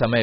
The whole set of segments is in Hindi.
समय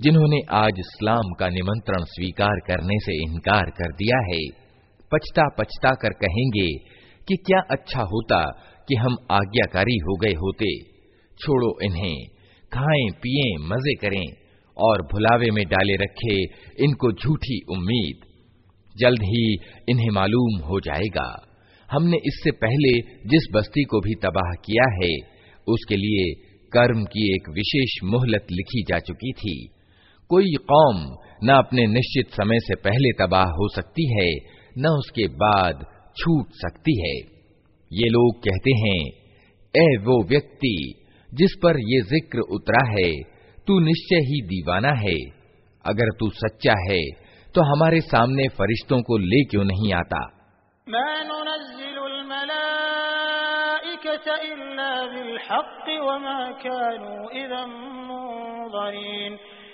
जिन्होंने आज इस्लाम का निमंत्रण स्वीकार करने से इनकार कर दिया है, पछता पछता कर कहेंगे कि क्या अच्छा होता कि हम आज्ञाकारी हो गए होते। छोड़ो इन्हें, खाएँ, पिए, मज़े करें और भुलावे में डाले रखे इनको झूठी उम्मीद। जल्द ही इन्हें मालूम हो जाएगा। हमने इससे पहले जिस बस्ती को भी तबाह किया है, उसके लिए कर्म की एक विशेष मोहलत लिखी जा चुकी थी। कोई कौम न अपने निश्चित समय से पहले तबाह हो सकती है, न उसके बाद छूट सकती है। ये लोग कहते हैं, ए वो व्यक्ति जिस पर ये ज़िक्र उतरा है, तू निश्चय ही दीवाना है। अगर तू सच्चा है तो हमारे सामने फरिश्तों को ले क्यों नहीं आता? इन्ना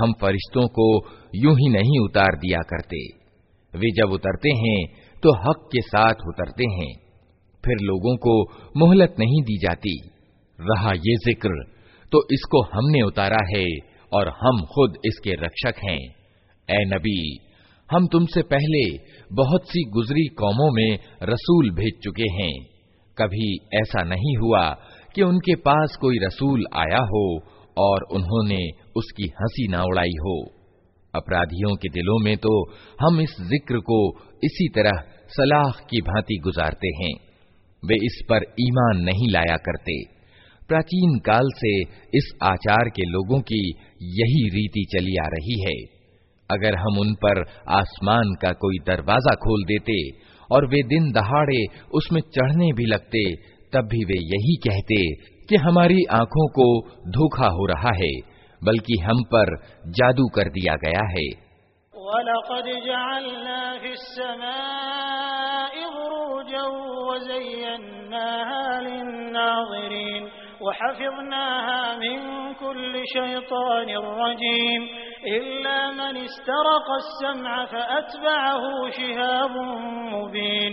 हम फरिश्तों को यूं ही नहीं उतार दिया करते वे जब उतरते हैं तो हक के साथ उतरते हैं। फिर लोगों को मोहलत नहीं दी जाती। रहा ये ज़िक्र तो इसको हमने उतारा है और हम खुद इसके रक्षक हैं। ए नबी, हम तुमसे पहले बहुत सी गुजरी कौमों में रसूल भेज चुके हैं। कभी ऐसा नहीं हुआ कि उनके पास कोई रसूल आया हो और उन्होंने उसकी हँसी ना उड़ाई हो। अपराधियों के दिलों में तो हम इस ज़िक्र को इसी तरह सलाह की भांति गुजारते हैं। वे इस पर ईमान नहीं लाया करते। प्राचीन काल से इस आचार के लोगों की यही रीति चली आ रही है। अगर हम उन पर आसमान का कोई दरवाज़ा खोल देते और वे दिन दहाड़े उसमें चढ़ने भी लगते, तब भी वे यही कहते कि हमारी आँखों को धोखा हो रहा है। बल्कि हम पर जादू कर दिया गया है वलक़द जअलना फिस्समाइ बुरूजन वज़य्यन्नाहा लिन्नाज़िरीन वहफ़िज़नाहा मिन कुल्लि शैतानिर रजीम इल्ला मन इस्तरक़ अस्समअ फअतबअहु शिहाबुन मुबीन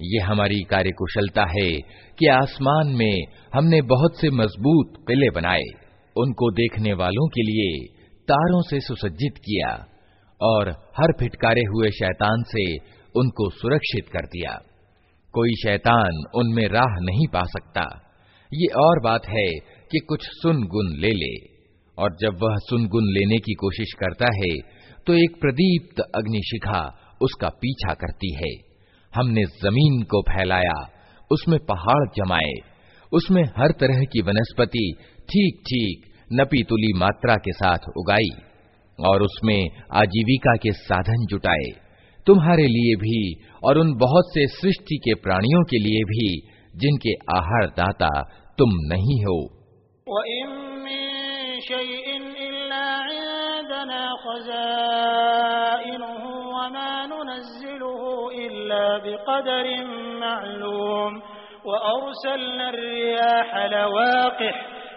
ये हमारी कार्यकुशलता है कि आसमान में हमने बहुत से मजबूत किले बनाए उनको देखने वालों के लिए तारों से सुसज्जित किया और हर फिटकारे हुए शैतान से उनको सुरक्षित कर दिया। कोई शैतान उनमें राह नहीं पा सकता। ये और बात है कि कुछ सुन गुन ले ले, और जब वह सुन गुन लेने की कोशिश करता है तो एक प्रदीप्त अग्निशिखा उसका पीछा करती है। हमने ज़मीन को फैलाया, उसमें पहाड़ जमाए, उसमें हर तरह की वनस्पति ठीक ठीक नपी तुली मात्रा के साथ उगाई। और उसमें आजीविका के साधन जुटाए। तुम्हारे लिए भी और उन बहुत से सृष्टि के प्राणियों के लिए भी, जिनके आहार दाता तुम नहीं हो।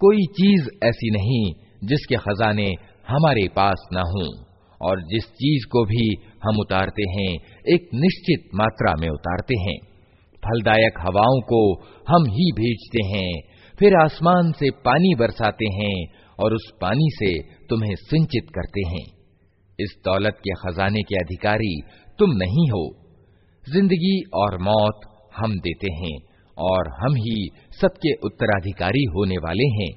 कोई चीज ऐसी नहीं जिसके खजाने हमारे पास न हों और जिस चीज को भी हम उतारते हैं एक निश्चित मात्रा में उतारते हैं फलदायक हवाओं को हम ही भेजते हैं फिर आसमान से पानी बरसाते हैं और उस पानी से तुम्हें सिंचित करते हैं इस दौलत के खजाने के अधिकारी तुम नहीं हो ज़िंदगी और मौत हम देते हैं और हम ही सबके उत्तराधिकारी होने वाले हैं।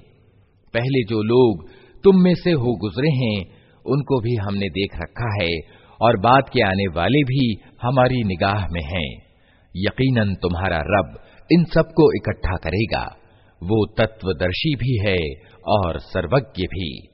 पहले जो लोग तुम में से हो गुजरे हैं, उनको भी हमने देख रखा है और बाद के आने वाले भी हमारी निगाह में हैं। यकीनन तुम्हारा रब इन सबको इकट्ठा करेगा। वो तत्वदर्शी भी है और सर्वज्ञ भी।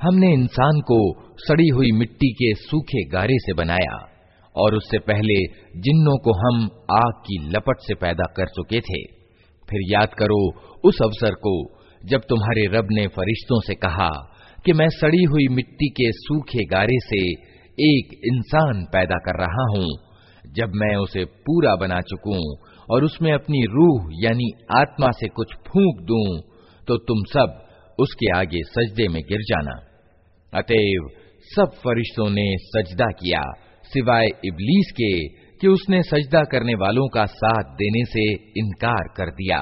हमने इंसान को सड़ी हुई मिट्टी के सूखे गारे से बनाया, और उससे पहले जिन्नों को हम आग की लपट से पैदा कर चुके थे। फिर याद करो उस अवसर को, जब तुम्हारे रब ने फरिश्तों से कहा कि मैं सड़ी हुई मिट्टी के सूखे गारे से एक इंसान पैदा कर रहा हूँ, जब मैं उसे पूरा बना चुकूं और उसमें अपनी रूह यानी आत्मा से कुछ फूंक दूँ तो तुम सब उसके आगे सजदे में गिर जाना अतएव सब फरिश्तों ने सजदा किया सिवाय इबलीस के कि उसने सजदा करने वालों का साथ देने से इनकार कर दिया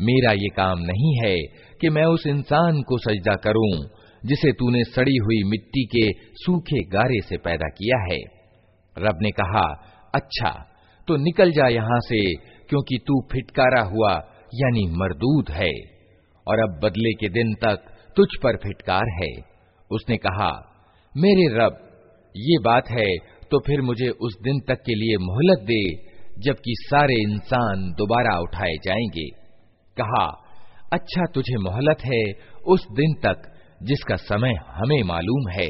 मेरा ये काम नहीं है कि मैं उस इंसान को सजदा करूँ, जिसे तूने सड़ी हुई मिट्टी के सूखे गारे से पैदा किया है। रब ने कहा अच्छा तो निकल जा यहाँ से, क्योंकि तू फिटकारा हुआ, यानी मरदूद है, और अब बदले के दिन तक तुझ पर फिटकार है। उसने कहा, मेरे रब, ये बात है तो फिर मुझे उस दिन तक के लिए मोहलत दे, जबकि सारे इंसान दोबारा उठाए जाएँगे। कहा अच्छा तुझे मोहलत है उस दिन तक जिसका समय हमें मालूम है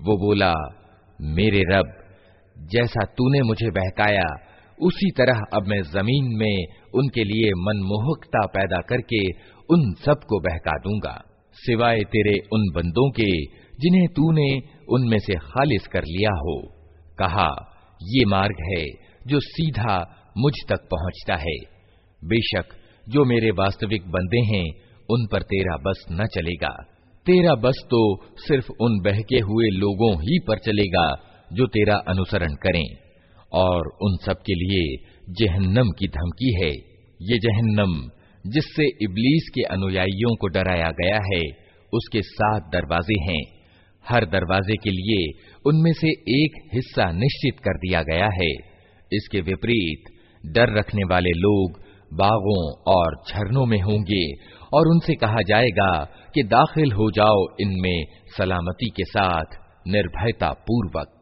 वो बोला, मेरे रब, जैसा तूने मुझे बहकाया, उसी तरह अब मैं ज़मीन में उनके लिए मनमोहकता पैदा करके उन सबको बहका दूँगा। सिवाय तेरे उन बंदों के, जिन्हें तूने उनमें से खालिज कर लिया हो। कहा, ये मार्ग है जो सीधा मुझ तक पहुँचता है। बेशक जो मेरे वास्तविक बंदे हैं, उन पर तेरा बस न चलेगा। तेरा बस तो सिर्फ़ उन बहके हुए लोगों ही पर चलेगा, जो तेरा अनुसरण करें। और उन सब के लिए जहन्नम की धमकी है। ये जहन्नम, जिससे इबलीस के अनुयायियों को डराया गया है, उसके सात दरवाजे हैं। हर दरवाजे के लिए उनमें से एक हिस्सा निश्चित कर दिया गया है। इसके विपरीत, डर रखने वाले लोग बागों और झरनों में होंगे और उनसे कहा जाएगा कि दाखिल हो जाओ इनमें सलामती के साथ निर्भयता पूर्वक